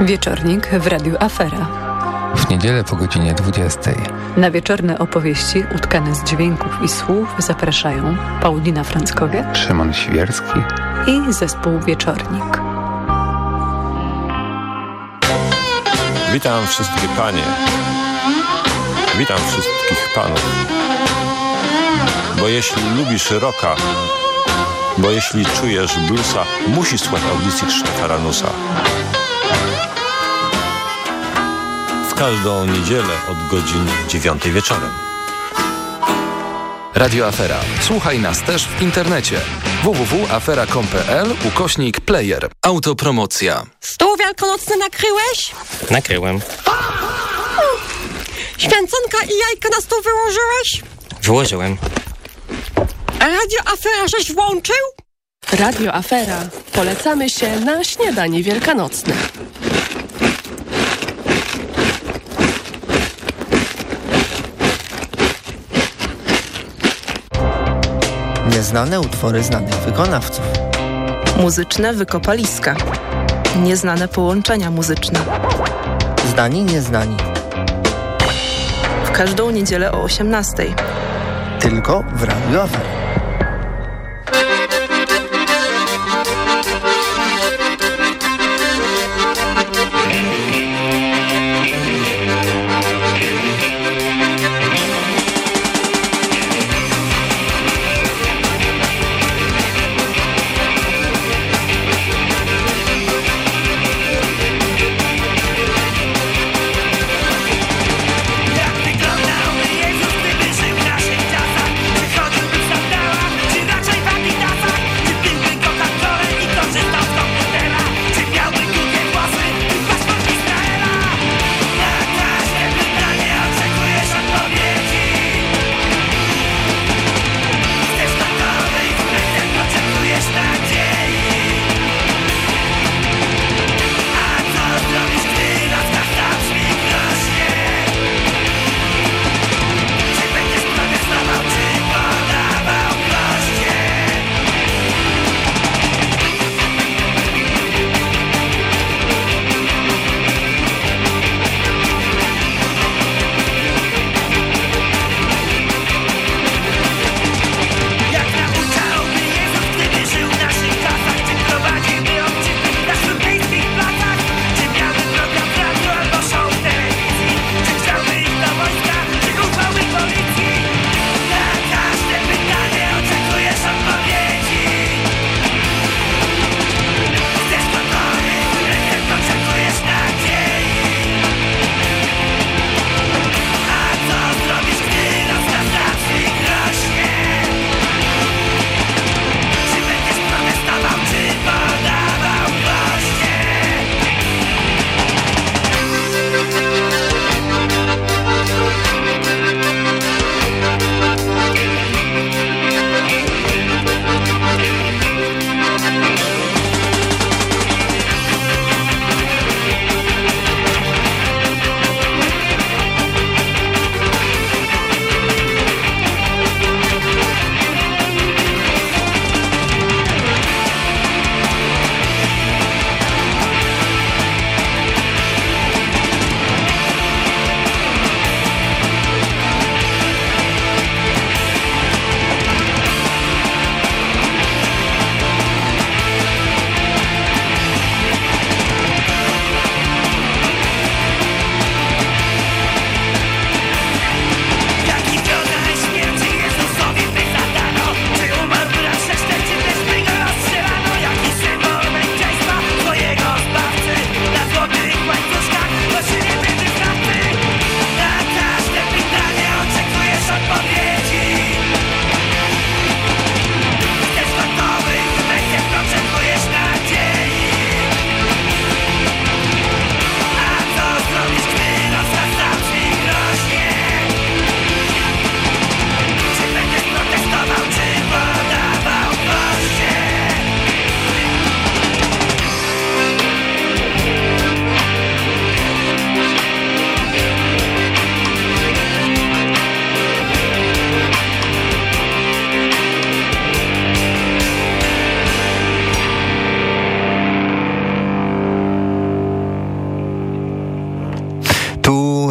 Wieczornik w Radiu Afera. W niedzielę po godzinie 20. Na wieczorne opowieści utkane z dźwięków i słów zapraszają Paulina Franckowiak, Szymon Świerski i zespół Wieczornik. Witam wszystkie panie. Witam wszystkich panów. Bo jeśli lubisz rocka, bo jeśli czujesz bluesa, musisz słuchać audycji Krzysztofa Ranusa. Każdą niedzielę od godziny 9 wieczorem. Radio Afera. Słuchaj nas też w internecie. www.afera.com.pl ukośnik player. Autopromocja. Stół wielkanocny nakryłeś? Nakryłem. Święconka i jajka na stół wyłożyłeś? Wyłożyłem. A radio Afera żeś włączył? Radio Afera. Polecamy się na śniadanie wielkanocne. Nieznane utwory znanych wykonawców. Muzyczne wykopaliska. Nieznane połączenia muzyczne. Znani, nieznani. W każdą niedzielę o 18. Tylko w Radio Afera.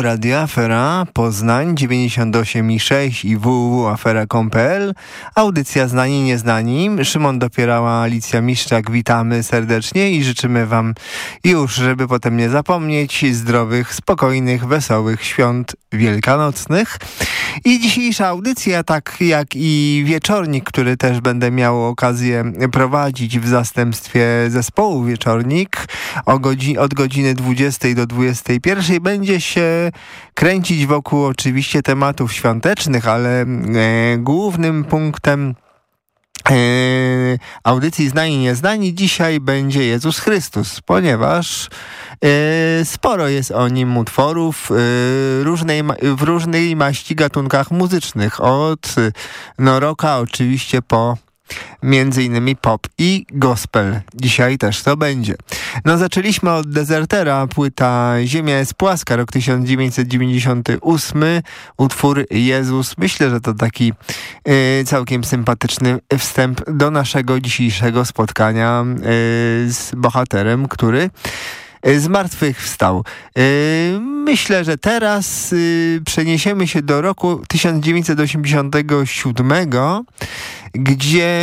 Radio Afera Poznań 98,6 i www.afera.pl Audycja Znani Nieznani. Szymon Dopierała, Alicja Miszczak. Witamy serdecznie i życzymy Wam już, żeby potem nie zapomnieć, zdrowych, spokojnych, wesołych świąt wielkanocnych. I dzisiejsza audycja, tak jak i wieczornik, który też będę miał okazję prowadzić w zastępstwie zespołu Wieczornik godzi od godziny 20 do 21 będzie się kręcić wokół oczywiście tematów świątecznych, ale e, głównym punktem e, audycji Znani i Nieznani dzisiaj będzie Jezus Chrystus, ponieważ e, sporo jest o nim utworów różnej, w różnej maści gatunkach muzycznych, od no, rocka oczywiście po między innymi pop i gospel. Dzisiaj też to będzie. No zaczęliśmy od Desertera, płyta Ziemia jest płaska, rok 1998, utwór Jezus. Myślę, że to taki y, całkiem sympatyczny wstęp do naszego dzisiejszego spotkania y, z bohaterem, który y, z martwych wstał. Y, myślę, że teraz y, przeniesiemy się do roku 1987, gdzie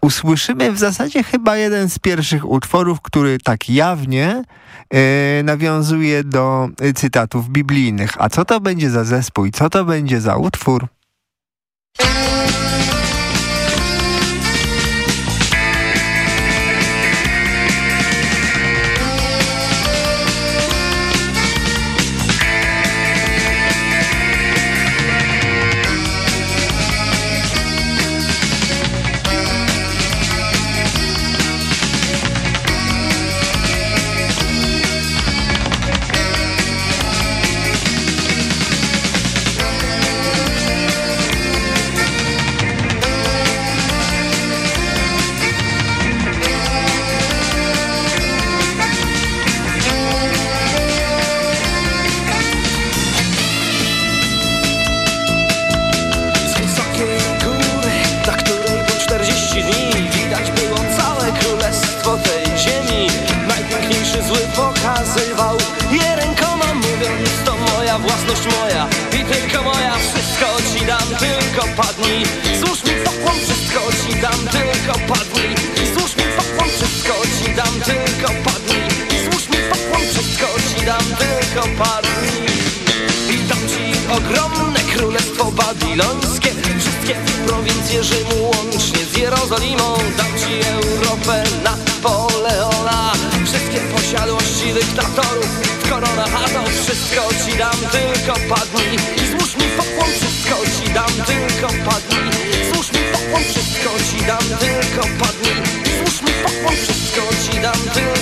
usłyszymy w zasadzie chyba jeden z pierwszych utworów, który tak jawnie e, nawiązuje do cytatów biblijnych. A co to będzie za zespół i co to będzie za utwór? pokazywał Je rękoma mówiąc to moja własność moja. I tylko moja wszystko ci dam, tylko padnij. Złóż mi pokłon, wszystko ci dam, tylko padnij. Złóż mi pokłon, wszystko ci dam, tylko padnij. Złóż mi pokłon, wszystko ci dam, tylko padnij. I dam ci ogromne królestwo babilońskie. Wszystkie prowincje Rzymu łącznie z Jerozolimą. Dam ci Europę Napoleona. Wszystkie posiadłości dyktatorów. W koronach atał wszystko ci dam Tylko padnij i złóż mi pokłon Wszystko ci dam tylko padnij. Złóż mi pokłon Wszystko ci dam tylko padnij. Złóż mi pokłon Wszystko ci dam tylko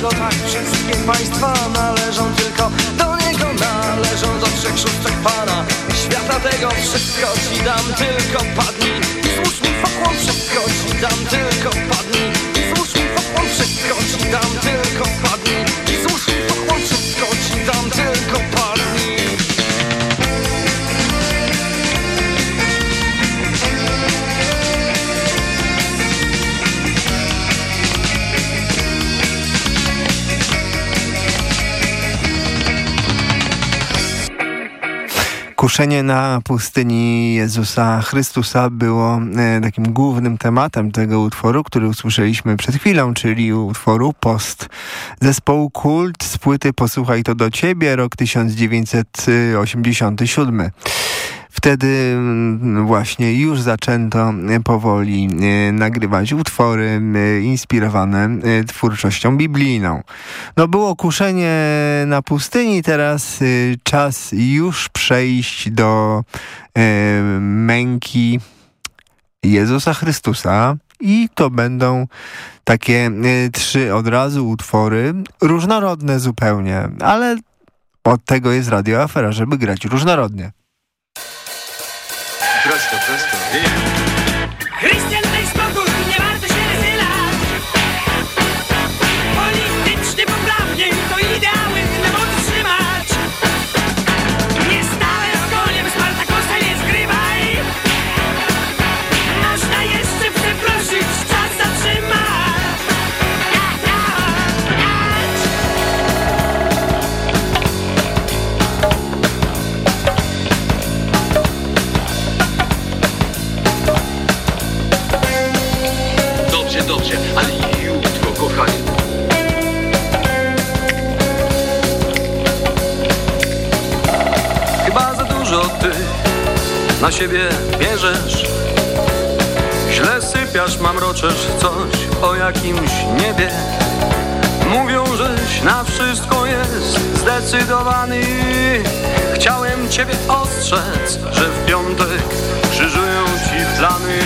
dlatego tak wszystkie państwa należą tylko do niego, należą do trzech szóstek pana. Świata tego wszystko ci dam, tylko padnij. Złóż mi pokłon, wszystko ci dam, tylko padnij. Złóż mi pokłon, wszystko ci dam, tylko padnij. Kuszenie na pustyni Jezusa Chrystusa było e, takim głównym tematem tego utworu, który usłyszeliśmy przed chwilą, czyli utworu Post zespołu Kult z płyty Posłuchaj to do Ciebie, rok 1987. Wtedy mm, właśnie już zaczęto e, powoli e, nagrywać utwory e, inspirowane twórczością biblijną. No było kuszenie na pustyni, teraz czas już przejść do męki Jezusa Chrystusa i to będą takie trzy od razu utwory, różnorodne zupełnie, ale Od tego jest Radio Afera, żeby grać różnorodnie. Здравствуй, здравствуй. Христиан! Na siebie bierzesz. Źle sypiasz, mamroczesz coś o jakimś niebie. Mówią, żeś na wszystko jest zdecydowany. Chciałem ciebie ostrzec, że w piątek krzyżują ci plany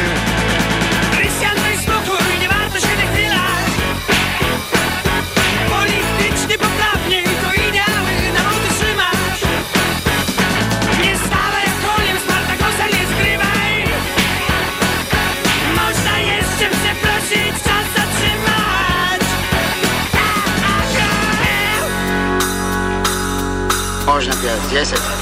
认识。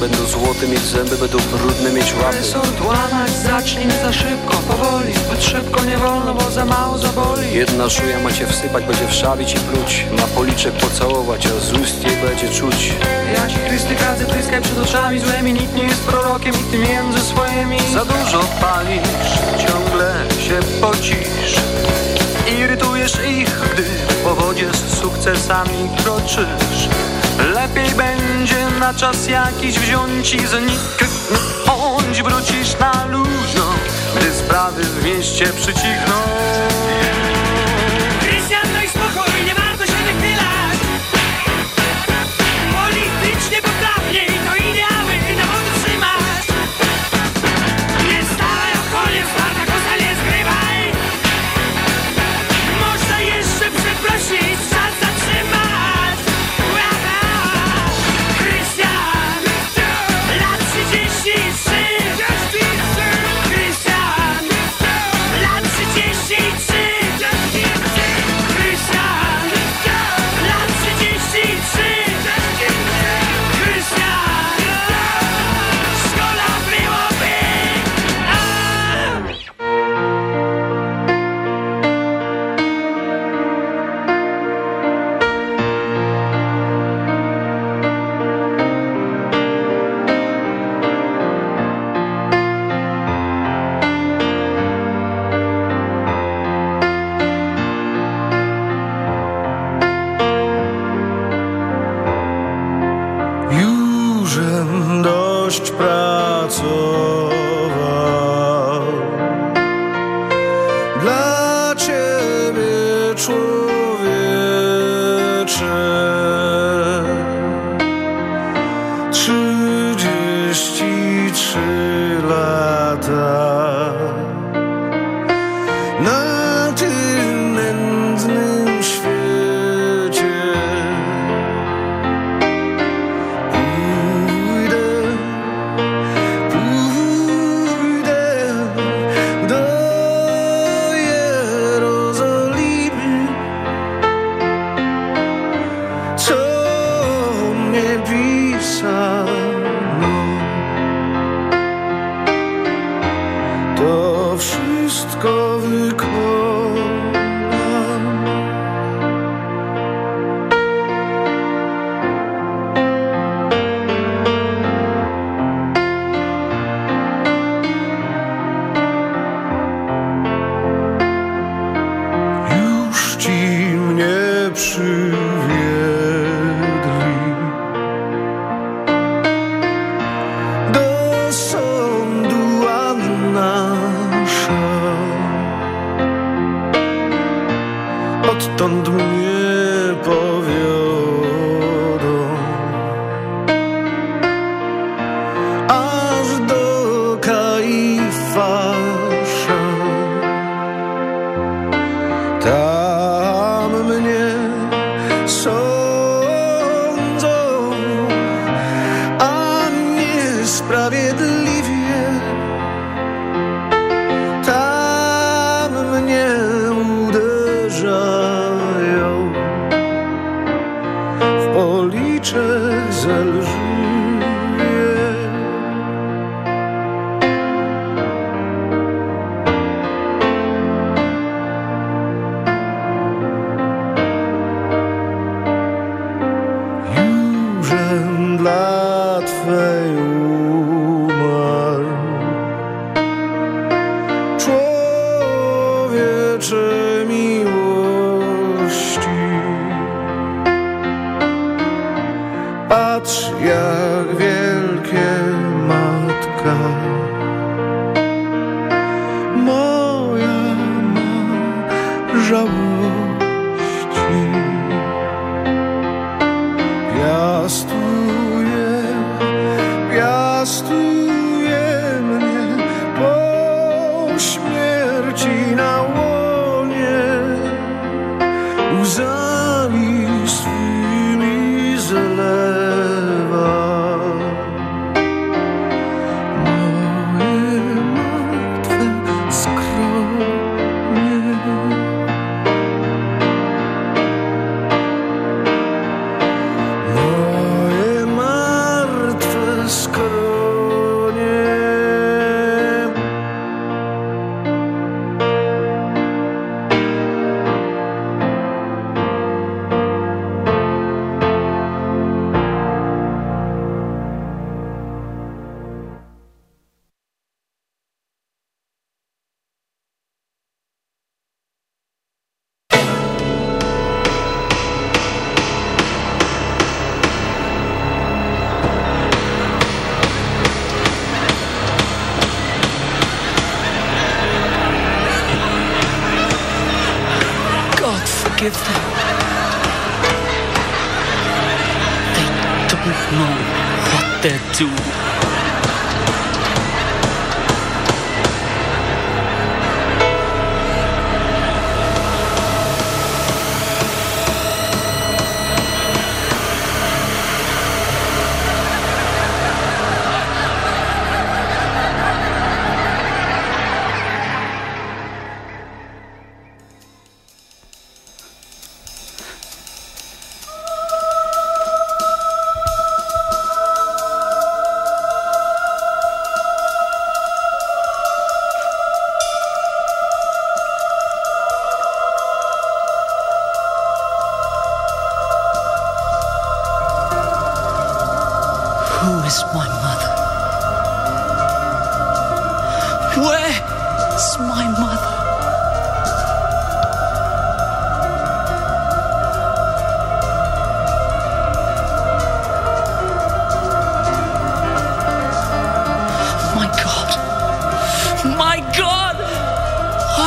Będą złote mieć zęby, będą brudne mieć łapy. Sort łamać zacznij za szybko, powoli, zbyt szybko nie wolno, bo za mało zaboli. Jedna szuja macie wsypać, będzie wszawić i pluć, na policzek pocałować, a z ust jej będzie czuć. Ja ci Chrysty kadzę, tryskaj przed oczami złymi, nikt nie jest prorokiem i ty między swoimi. Za dużo palisz, ciągle się pocisz Irytujesz ich, gdy po wodzie z sukcesami kroczysz Lepiej będzie na czas jakiś wziąć i zniknąć Wrócisz na luźno, gdy sprawy w mieście przycichną tanto miedo.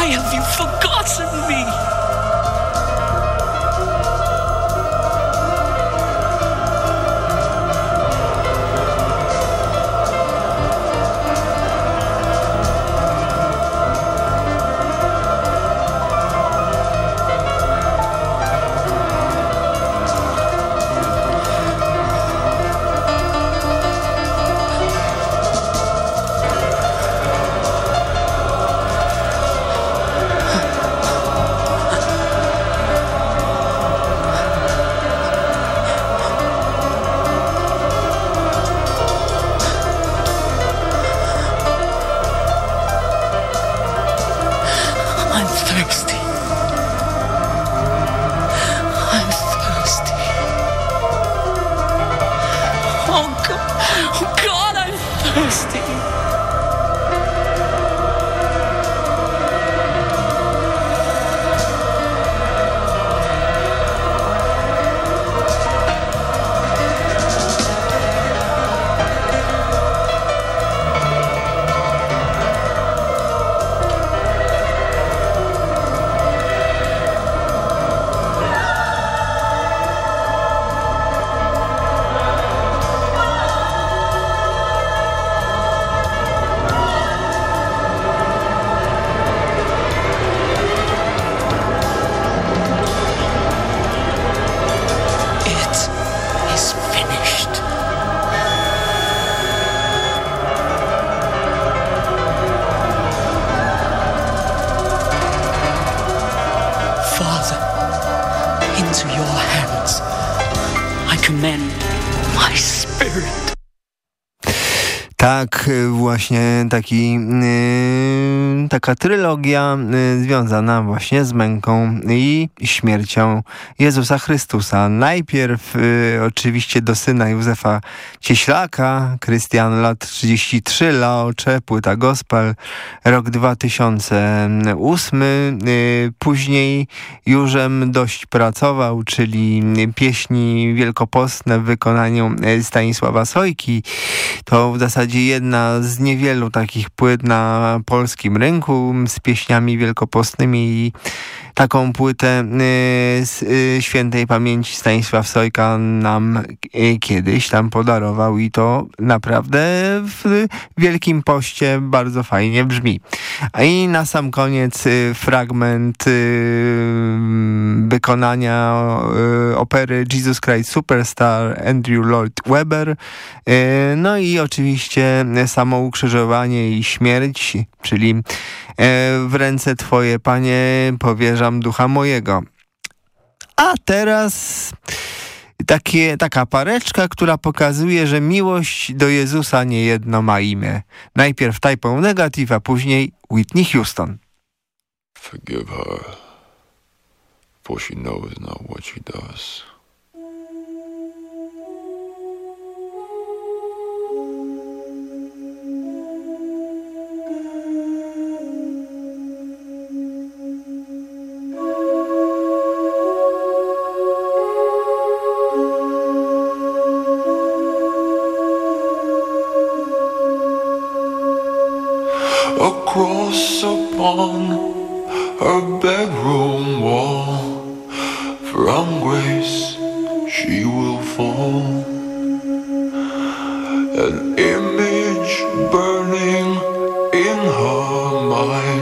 Why have you forgotten me? commend my spirit. Tak, y, właśnie taki, yy, taka trylogia yy, związana właśnie z męką i śmiercią Jezusa Chrystusa. Najpierw yy, oczywiście do syna Józefa Cieślaka, Krystian lat 33, Laocze, płyta gospel, rok 2008. Yy, później Jużem dość pracował, czyli pieśni wielkopostne w wykonaniu Stanisława Sojki. To w zasadzie zasadzie jedna z niewielu takich płyt na polskim rynku z pieśniami wielkopostnymi i taką płytę y, z y, świętej pamięci Stanisław Sojka nam y, kiedyś tam podarował i to naprawdę w Wielkim Poście bardzo fajnie brzmi. I na sam koniec fragment wykonania opery Jesus Christ Superstar Andrew Lloyd Webber. No i oczywiście samo ukrzyżowanie i śmierć, czyli w ręce Twoje, Panie, ducha mojego. A teraz takie, taka pareczka, która pokazuje, że miłość do Jezusa niejedno ma imię. Najpierw Type Negative, a później Whitney Houston. Forgive her, for she knows not what she does. Cross upon her bedroom wall. From grace she will fall. An image burning in her mind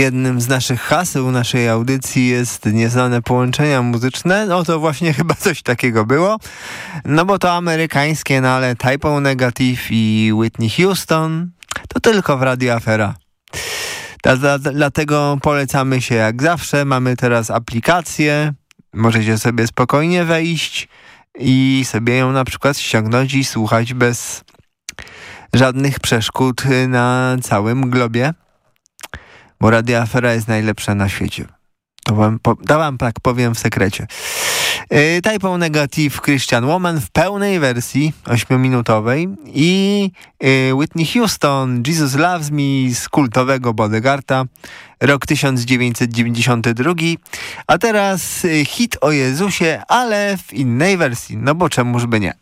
Jednym z naszych haseł naszej audycji jest nieznane połączenia muzyczne. No to właśnie chyba coś takiego było. No bo to amerykańskie, no ale Typo Negative i Whitney Houston to tylko w Radio Afera. Dlatego polecamy się jak zawsze. Mamy teraz aplikację. Możecie sobie spokojnie wejść i sobie ją na przykład ściągnąć i słuchać bez żadnych przeszkód na całym globie bo Radio Afera jest najlepsza na świecie. To wam, po, to wam tak powiem w sekrecie. Yy, Typo Negative Christian Woman w pełnej wersji, 8-minutowej i yy, Whitney Houston Jesus Loves Me z kultowego Bodegarta, rok 1992, a teraz yy, hit o Jezusie, ale w innej wersji, no bo czemuż by nie.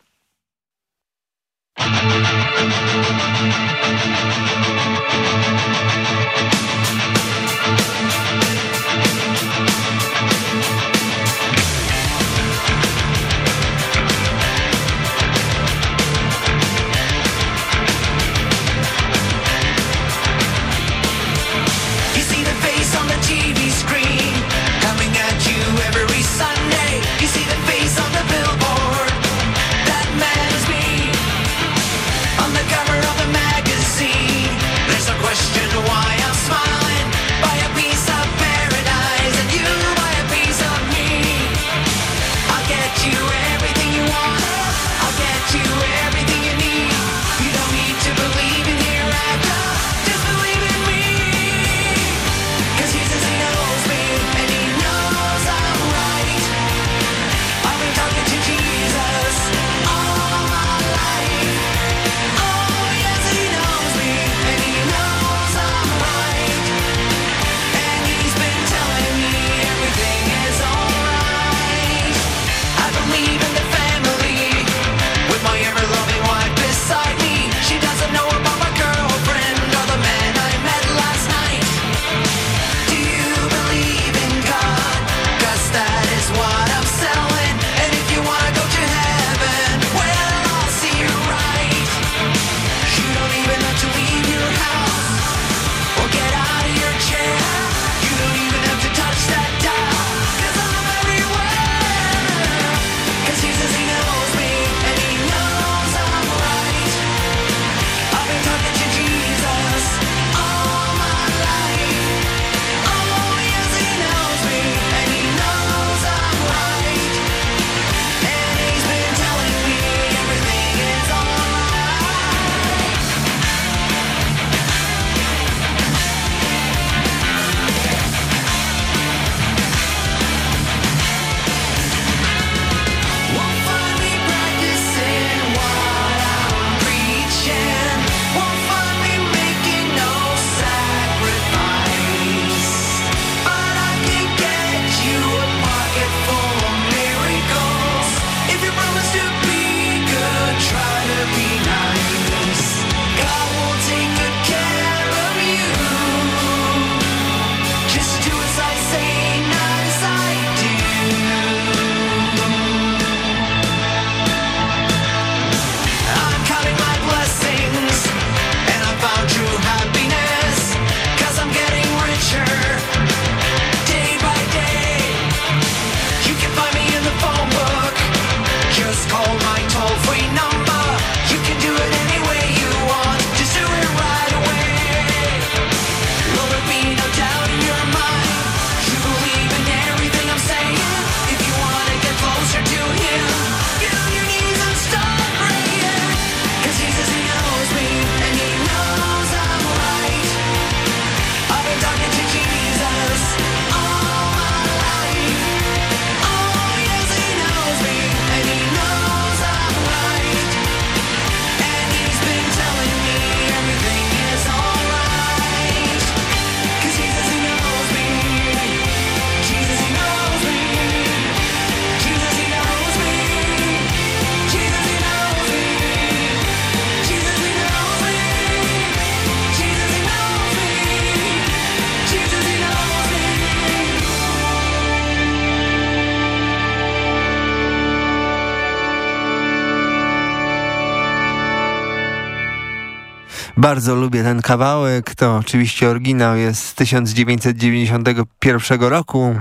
Bardzo lubię ten kawałek. To oczywiście oryginał jest z 1991 roku.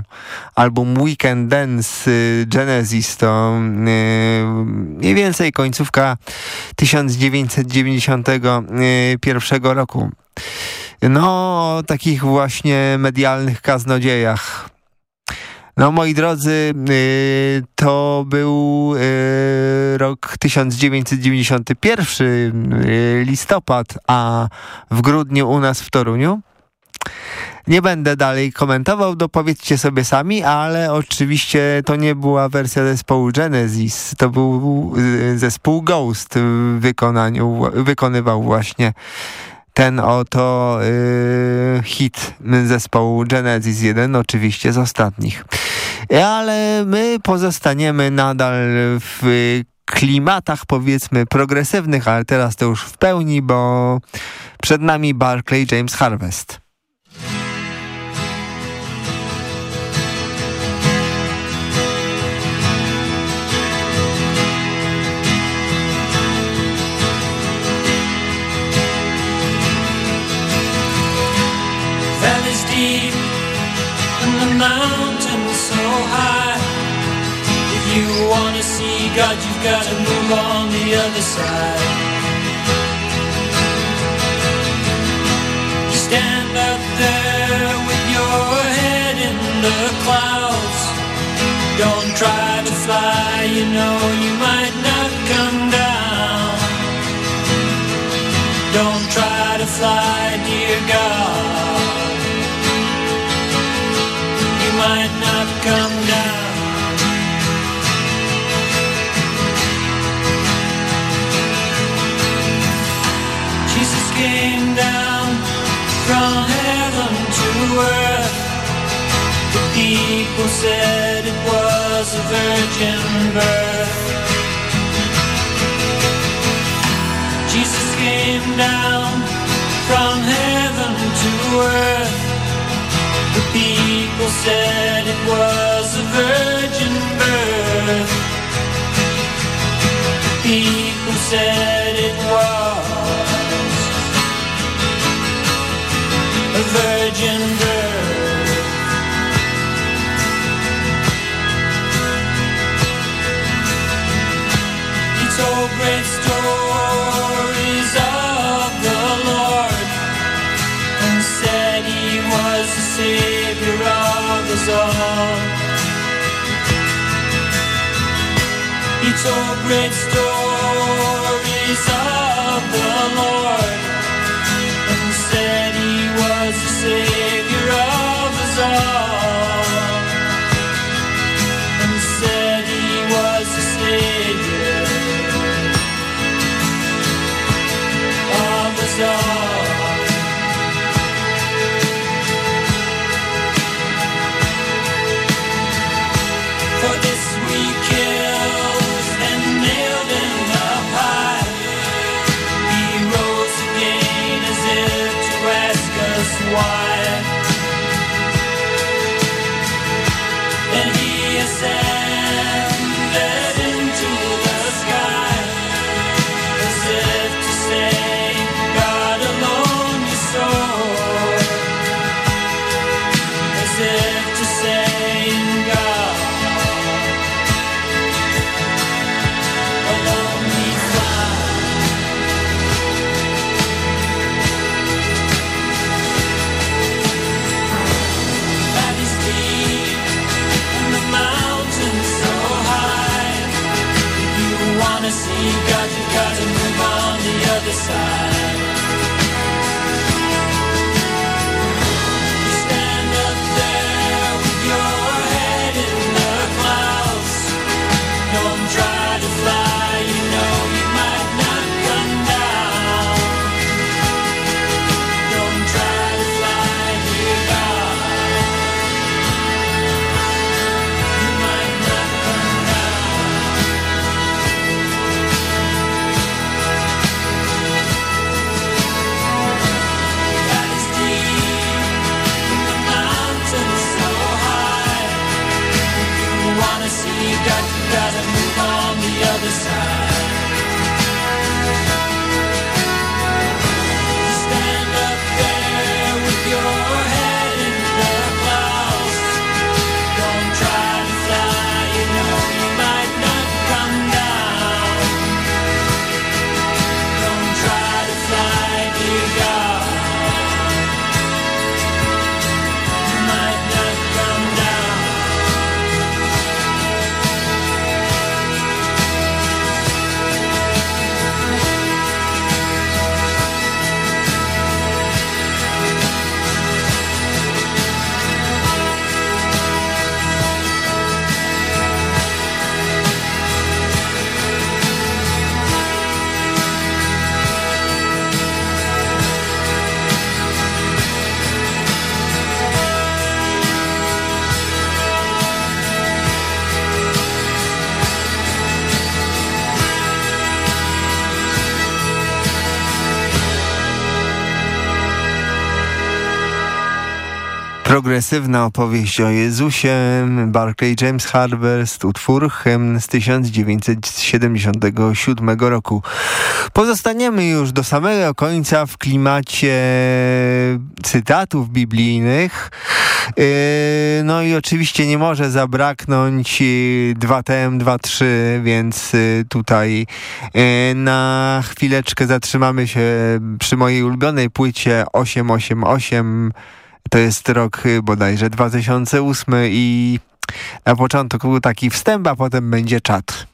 Album Weekend Dance y, Genesis to yy, mniej więcej końcówka 1991 roku. No, o takich właśnie medialnych kaznodziejach. No moi drodzy, yy, to był yy, rok 1991, yy, listopad, a w grudniu u nas w Toruniu. Nie będę dalej komentował, dopowiedzcie sobie sami, ale oczywiście to nie była wersja zespołu Genesis, to był zespół Ghost w wykonaniu, wykonywał właśnie ten oto yy, hit zespołu Genesis 1, oczywiście z ostatnich. Ale my pozostaniemy nadal w klimatach powiedzmy progresywnych, ale teraz to już w pełni, bo przed nami Barclay James Harvest. God, you've gotta move on the other side. You stand up there with your head in the clouds. Don't try to fly, you know you might not come down. Don't try to fly, dear God. You might not come down. People said it was a virgin birth. Jesus came down from heaven to earth. The people said it was a virgin birth. The people said it was. so great. Progresywna opowieść o Jezusie, Barclay James Harvest, utwór hymn z 1977 roku. Pozostaniemy już do samego końca w klimacie cytatów biblijnych. Yy, no i oczywiście nie może zabraknąć 2TM, 2.3, więc yy, tutaj yy, na chwileczkę zatrzymamy się przy mojej ulubionej płycie 888 to jest rok y, bodajże 2008 i na początku był taki wstęp, a potem będzie czat.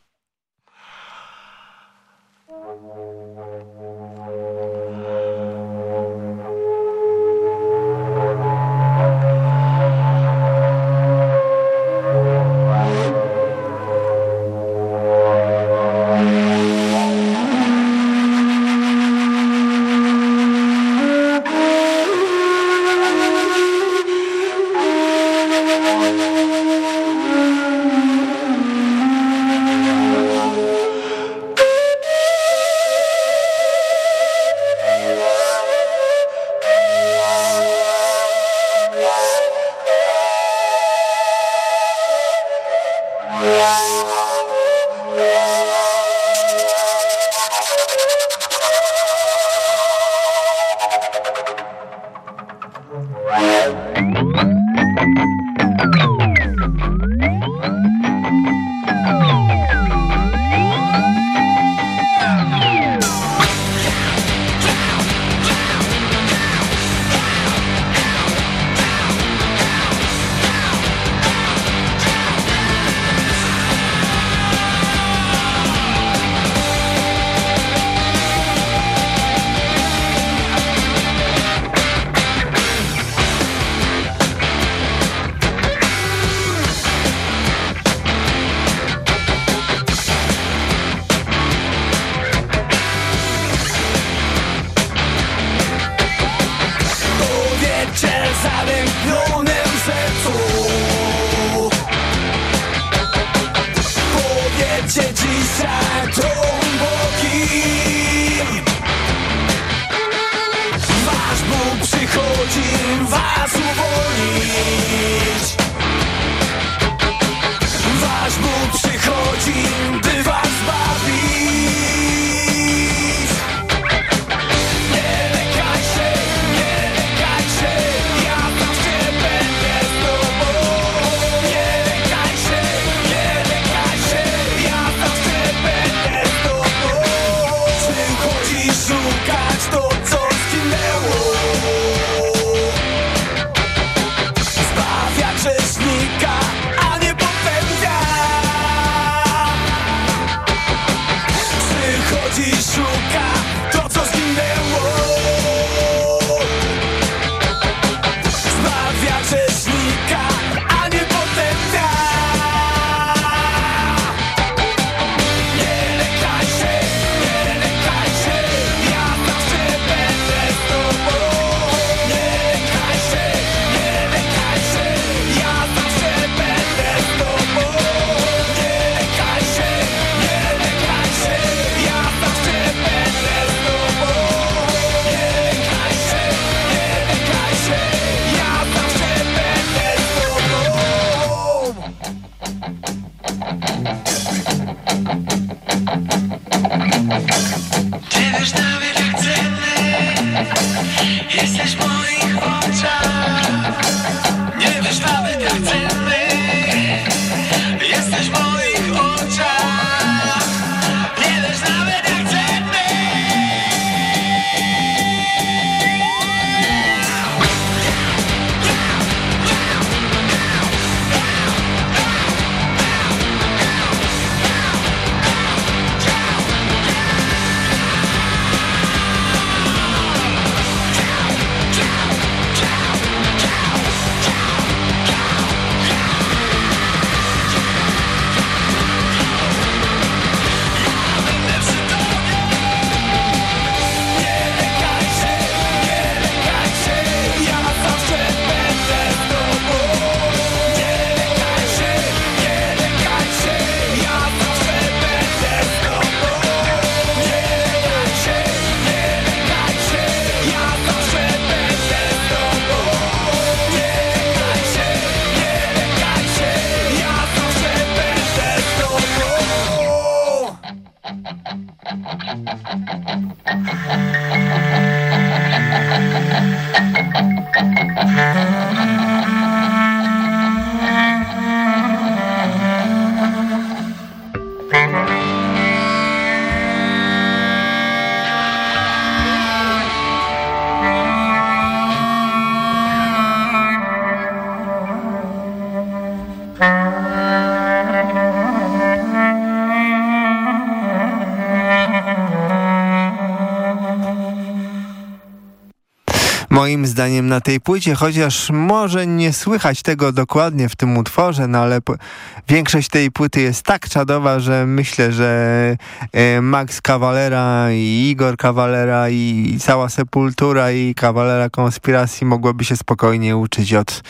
Moim zdaniem na tej płycie, chociaż może nie słychać tego dokładnie w tym utworze, no ale większość tej płyty jest tak czadowa, że myślę, że e, Max Cavalera i Igor Cavalera i cała Sepultura i Cavalera Konspiracji mogłoby się spokojnie uczyć od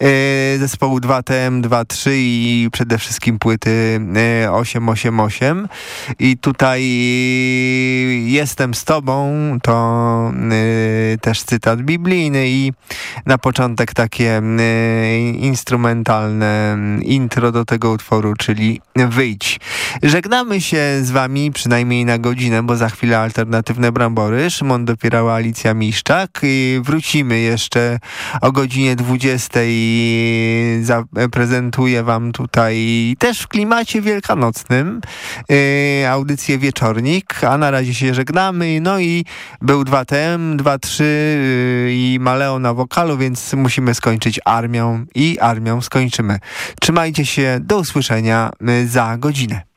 e, zespołu 2TM, 2-3 i przede wszystkim płyty e, 888 i tutaj jestem z tobą, to też cytat biblijny i na początek takie instrumentalne intro do tego utworu, czyli wyjdź. Żegnamy się z wami przynajmniej na godzinę, bo za chwilę alternatywne brambory. Szymon Dopierała, Alicja Miszczak. I wrócimy jeszcze o godzinie 20. Zaprezentuję wam tutaj też w klimacie wielkanocnym y, audycję Wieczornik, a na razie się żegnamy. No i był 2TM, 2-3 y, i Maleo na wokalu, więc musimy skończyć armią i armią skończymy. Trzymajcie się, do usłyszenia y, za godzinę.